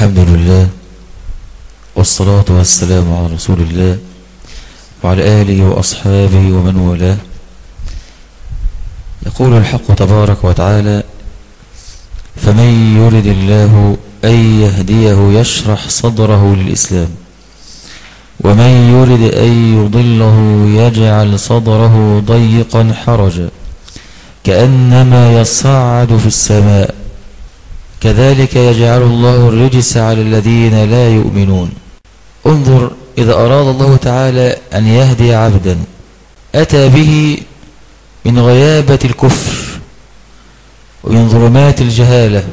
الحمد لله والصلاة والسلام على رسول الله وعلى آله وأصحابه ومن والاه. يقول الحق تبارك وتعالى فمن يرد الله أن يهديه يشرح صدره للإسلام ومن يرد أن يضله يجعل صدره ضيقا حرجا كأنما يصعد في السماء كذلك يجعل الله الرجس على الذين لا يؤمنون. انظر إذا أراد الله تعالى أن يهدي عبدا أتى به من غيابة الكفر ومن ظلمات الجهالة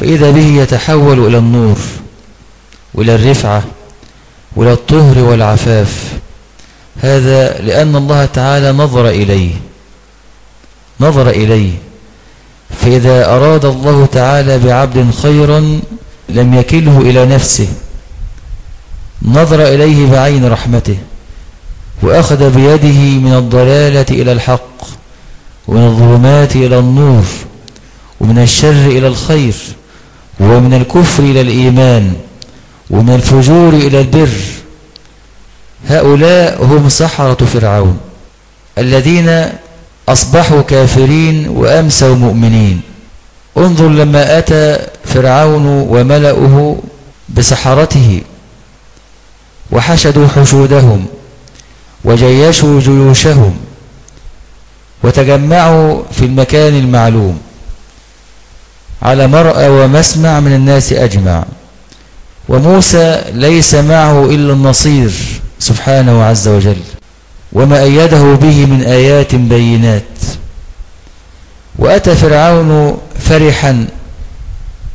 فإذا به يتحول إلى النور وإلى الرفعة وإلى الطهر والعفاف. هذا لأن الله تعالى نظر إليه نظر إليه. فإذا أراد الله تعالى بعبد خيرا لم يكله إلى نفسه نظر إليه بعين رحمته وأخذ بيده من الضلالة إلى الحق ومن الظلمات إلى النور ومن الشر إلى الخير ومن الكفر إلى الإيمان ومن الفجور إلى البر. هؤلاء هم سحرة فرعون الذين أصبحوا كافرين وأمسوا مؤمنين. انظر لما أتى فرعون وملأه بسحرته وحشدوا حشودهم وجيشوا جيوشهم وتجمعوا في المكان المعلوم على مرأى ومسمع من الناس أجمع. وموسى ليس معه إلا النصير سبحانه عز وجل. وما أيده به من آيات بينات. وأتى فرعون فرحا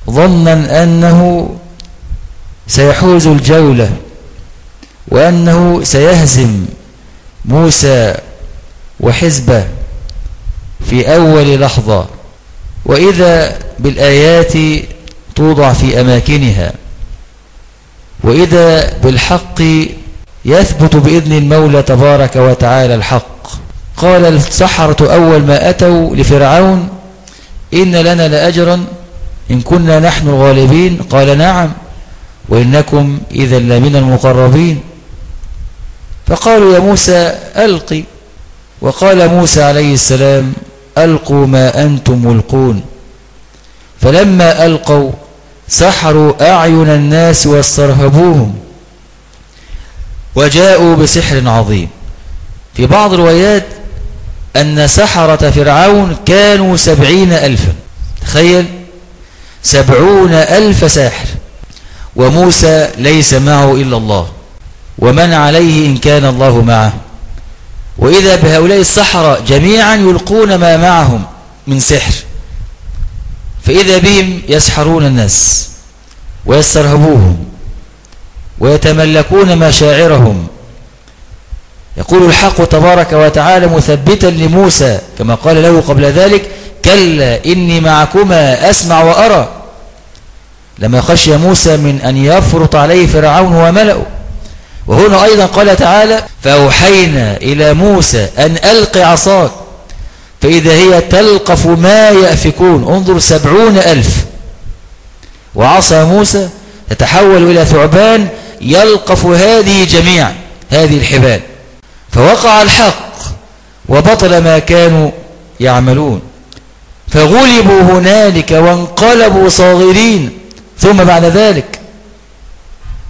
ظنا أنه سيحوز الجولة وأنه سيهزم موسى وحزبه في أول لحظة وإذا بالآيات توضع في أماكنها وإذا بالحق يثبت بإذن المولى تبارك وتعالى الحق. قال السحرة أول ما أتوا لفرعون إن لنا لأجرا إن كنا نحن الغالبين. قال نعم وإنكم إذا لمن المقربين. فقالوا يا موسى ألقي وقال موسى عليه السلام ألقوا ما أنتم ملقون. فلما ألقوا سحروا أعين الناس واسترهبوهم. وجاءوا بسحر عظيم. في بعض الروايات أن سحرة فرعون كانوا سبعين ألفا. تخيل؟ سبعون ألف ساحر. وموسى ليس معه إلا الله. ومن عليه إن كان الله معه. وإذا بهؤلاء السحرة جميعا يلقون ما معهم من سحر. فإذا بهم يسحرون الناس. ويسترهبوهم ويتملكون مشاعرهم. يقول الحق تبارك وتعالى مثبتا لموسى كما قال له قبل ذلك كلا إني معكما أسمع وأرى. لما خشي موسى من أن يفرط عليه فرعون وملأه. وهنا أيضا قال تعالى فأوحينا إلى موسى أن ألق عصاك فإذا هي تلقف ما يأفكون. انظر سبعون ألف. وعصى موسى تتحول إلى ثعبان يلقف هذه جميعا هذه الحبال. فوقع الحق وبطل ما كانوا يعملون. فغلبوا هنالك وانقلبوا صاغرين. ثم بعد ذلك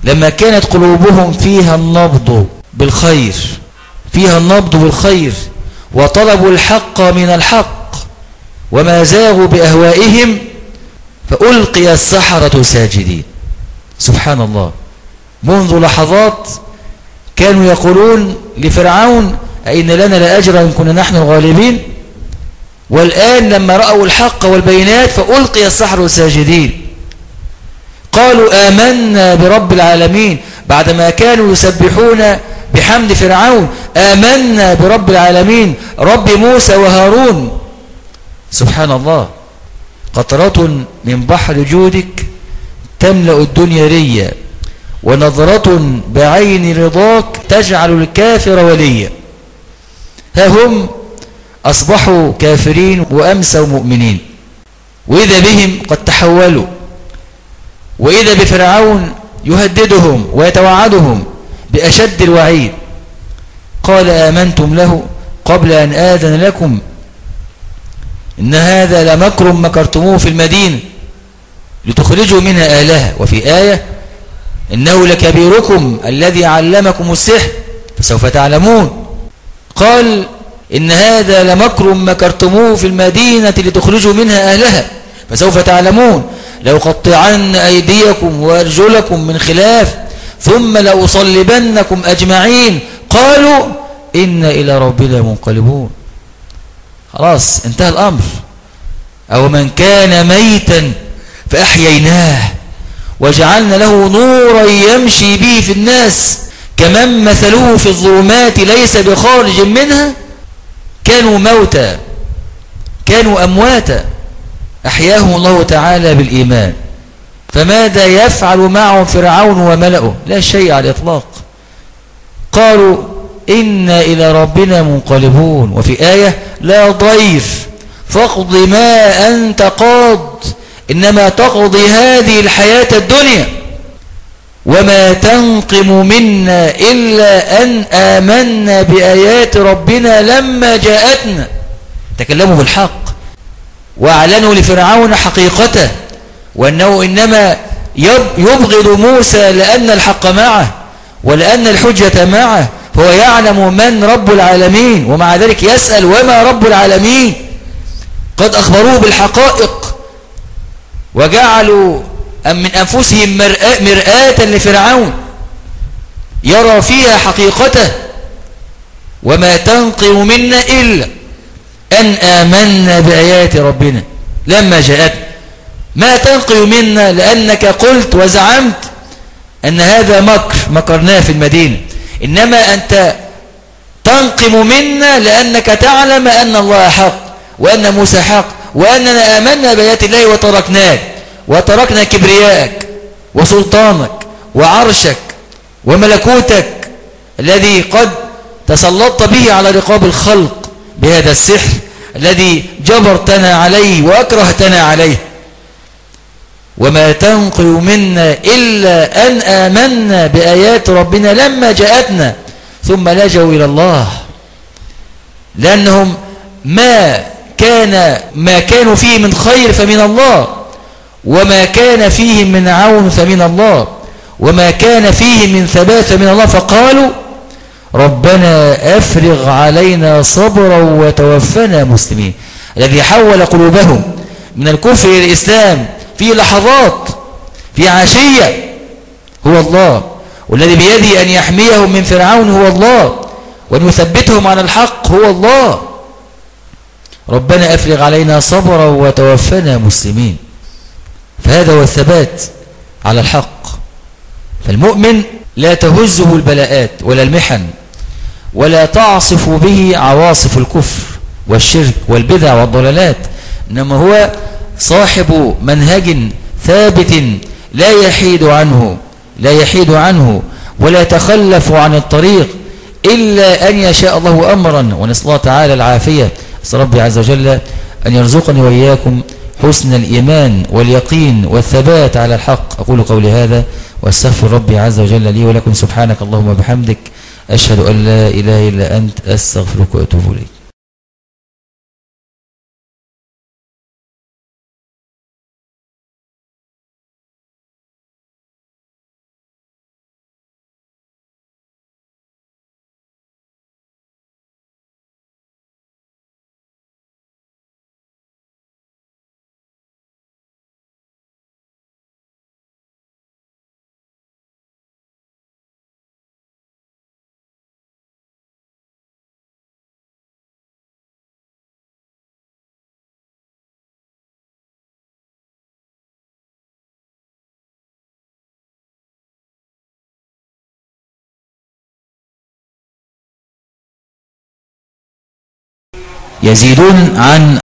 لما كانت قلوبهم فيها النبض بالخير فيها النبض بالخير وطلبوا الحق من الحق وما زاغوا بأهوائهم فألقي السحرة ساجدين. سبحان الله. منذ لحظات كانوا يقولون لفرعون أين لنا لأجر إن كنا نحن الغالبين؟ والآن لما رأوا الحق والبينات فألقي السحر ساجدين. قالوا آمنا برب العالمين. بعدما كانوا يسبحون بحمد فرعون آمنا برب العالمين رب موسى وهارون. سبحان الله قطرة من بحر جودك تملأ الدنيا ريا. ونظرة بعين رضاك تجعل الكافر وليا. ها هم؟ أصبحوا كافرين وأمسوا مؤمنين. وإذا بهم قد تحولوا. وإذا بفرعون يهددهم ويتوعدهم بأشد الوعيد. قال آمنتم له قبل أن آذن لكم. إن هذا لمكر مكرتموه في المدينة لتخرجوا منها آلهة. وفي آية إنه لكبيركم الذي علمكم السحر فسوف تعلمون. قال إن هذا لمكر مكرتموه في المدينة لتخرجوا منها أهلها فسوف تعلمون. لو قطعن أيديكم وأرجلكم من خلاف ثم لأصلبنكم أجمعين. قالوا إن إلى ربنا منقلبون. خلاص انتهى الأمر. أو من كان ميتا فأحييناه. وجعلنا له نورا يمشي به في الناس كمن مثلوه في الظلمات ليس بخارج منها كانوا موتى كانوا أمواتا. أحياهم الله تعالى بالإيمان. فماذا يفعل معهم فرعون وملأه؟ لا شيء على الإطلاق. قالوا إنا إلى ربنا منقلبون. وفي آية لا ضير فاقض ما أنت قاض. إنما تقضي هذه الحياة الدنيا وما تنقم منا إلا أن آمنا بآيات ربنا لما جاءتنا. تكلموا بالحق. وأعلنوا لفرعون حقيقته وأنه إنما يبغض موسى لأن الحق معه ولأن الحجة معه. فهو يعلم من رب العالمين. ومع ذلك يسأل وما رب العالمين. قد أخبروه بالحقائق. وجعلوا من أنفسهم مرآة لفرعون يرى فيها حقيقته. وما تنقم منا إلا أن آمنا بآيات ربنا. لما جاءت ما تنقم منا لأنك قلت وزعمت أن هذا مكر مكرناه في المدينة. إنما أنت تنقم منا لأنك تعلم أن الله حق وأن موسى حق. وأننا آمنا بآيات الله وتركناك وتركنا كبريائك وسلطانك وعرشك وملكوتك الذي قد تسلطت به على رقاب الخلق بهذا السحر الذي جبرتنا عليه وأكرهتنا عليه. وما تنقل منا إلا أن آمنا بآيات ربنا لما جاءتنا ثم لجوا إلى الله لأنهم ما كان ما كانوا فيه من خير فمن الله وما كان فيه من عون فمن الله وما كان فيه من ثبات فمن الله. فقالوا ربنا أفرغ علينا صبرا وتوفنا مسلمين. الذي حول قلوبهم من الكفر إلى الإسلام في لحظات في عشية هو الله. والذي بيده أن يحميهم من فرعون هو الله وأن يثبتهم على الحق هو الله. ربنا أفرغ علينا صبرا وتوفنا مسلمين. فهذا هو الثبات على الحق. فالمؤمن لا تهزه البلاءات ولا المحن ولا تعصف به عواصف الكفر والشرك والبدع والضلالات إنما هو صاحب منهج ثابت لا يحيد عنه لا يحيد عنه ولا يتخلف عن الطريق إلا أن يشاء الله أمرا. ونسأل الله تعالى العافية. أسأل ربي عز وجل أن يرزقني وإياكم حسن الإيمان واليقين والثبات على الحق. أقول قولي هذا وأستغفر ربي عز وجل لي ولكم. سبحانك اللهم وبحمدك. أشهد أن لا إله إلا أنت. أستغفرك وأتوب إليك. يزيدون عن